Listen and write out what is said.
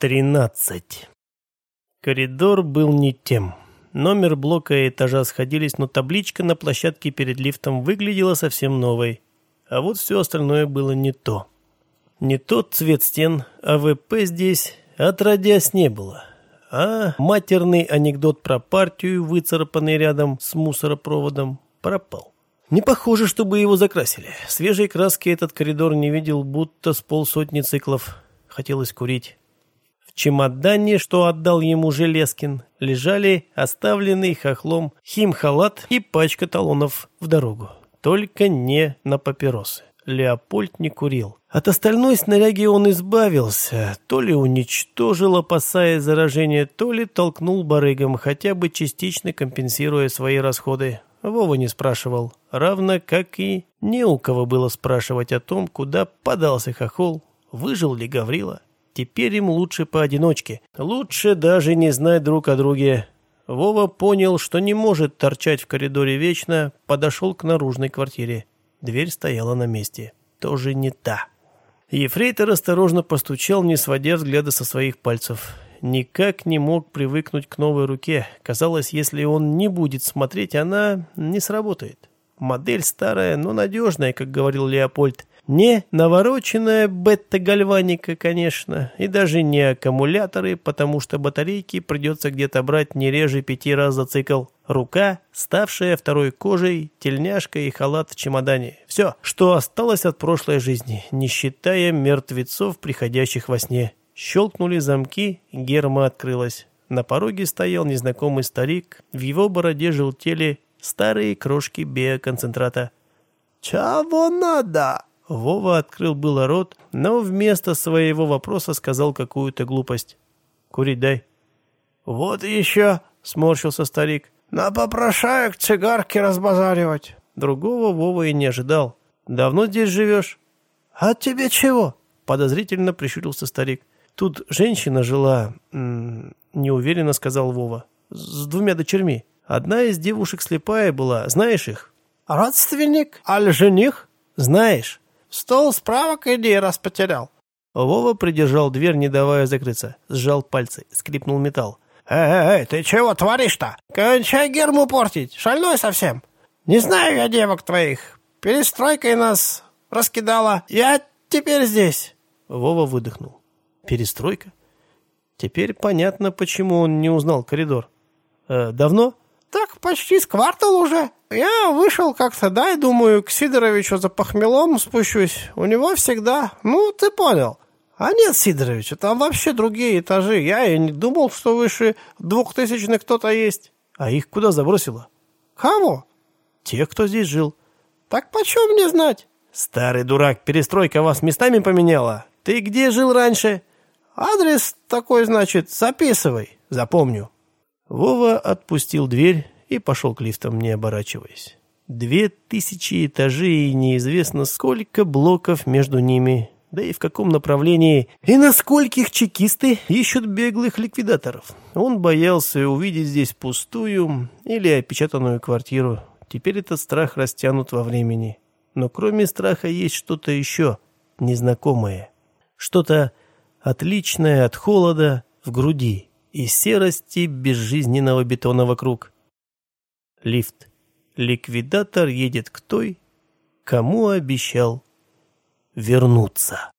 Тринадцать. Коридор был не тем. Номер блока и этажа сходились, но табличка на площадке перед лифтом выглядела совсем новой. А вот все остальное было не то. Не тот цвет стен, а ВП здесь отродясь не было. А матерный анекдот про партию, выцарапанный рядом с мусоропроводом, пропал. Не похоже, чтобы его закрасили. Свежей краски этот коридор не видел, будто с полсотни циклов. Хотелось курить чемодане, что отдал ему Железкин, лежали оставленный хохлом химхалат и пачка талонов в дорогу. Только не на папиросы. Леопольд не курил. От остальной снаряги он избавился, то ли уничтожил, опасаясь заражения, то ли толкнул барыгам, хотя бы частично компенсируя свои расходы. Вова не спрашивал, равно как и не у кого было спрашивать о том, куда подался хохол, выжил ли Гаврила. Теперь им лучше поодиночке. Лучше даже не знать друг о друге. Вова понял, что не может торчать в коридоре вечно, подошел к наружной квартире. Дверь стояла на месте. Тоже не та. Ефрейтор осторожно постучал, не сводя взгляда со своих пальцев. Никак не мог привыкнуть к новой руке. Казалось, если он не будет смотреть, она не сработает. Модель старая, но надежная, как говорил Леопольд. Не навороченная бета-гальваника, конечно, и даже не аккумуляторы, потому что батарейки придется где-то брать не реже пяти раз за цикл. Рука, ставшая второй кожей, тельняшка и халат в чемодане. Все, что осталось от прошлой жизни, не считая мертвецов, приходящих во сне. Щелкнули замки, герма открылась. На пороге стоял незнакомый старик, в его бороде желтели старые крошки биоконцентрата. «Чего надо?» Вова открыл было рот, но вместо своего вопроса сказал какую-то глупость. «Курить дай». «Вот еще», — сморщился старик, — «на попрошаек цигарки разбазаривать». Другого Вова и не ожидал. «Давно здесь живешь?» «А тебе чего?» — подозрительно прищурился старик. «Тут женщина жила...» — неуверенно сказал Вова. «С двумя дочерьми. Одна из девушек слепая была. Знаешь их?» «Родственник? Аль жених?» «Знаешь». Стол справок иди, раз потерял. Вова придержал дверь, не давая закрыться. Сжал пальцы, скрипнул металл. «Эй, эй, ты чего творишь-то? Кончай герму портить, шальной совсем. Не знаю я девок твоих. Перестройкой нас раскидала. Я теперь здесь». Вова выдохнул. «Перестройка?» Теперь понятно, почему он не узнал коридор. Э, «Давно?» «Так почти с квартал уже. Я вышел как-то, да, и думаю, к Сидоровичу за похмелом спущусь. У него всегда, ну, ты понял». «А нет, Сидорович, там вообще другие этажи. Я и не думал, что выше двухтысячных кто-то есть». «А их куда забросило?» «Кого?» «Тех, кто здесь жил». «Так почем мне знать?» «Старый дурак, перестройка вас местами поменяла. Ты где жил раньше?» «Адрес такой, значит, записывай, запомню». Вова отпустил дверь и пошел к лифтам, не оборачиваясь. Две тысячи этажей и неизвестно сколько блоков между ними, да и в каком направлении, и на скольких чекисты ищут беглых ликвидаторов. Он боялся увидеть здесь пустую или опечатанную квартиру. Теперь этот страх растянут во времени. Но кроме страха есть что-то еще незнакомое. Что-то отличное от холода в груди и серости безжизненного бетона вокруг. Лифт. Ликвидатор едет к той, кому обещал вернуться.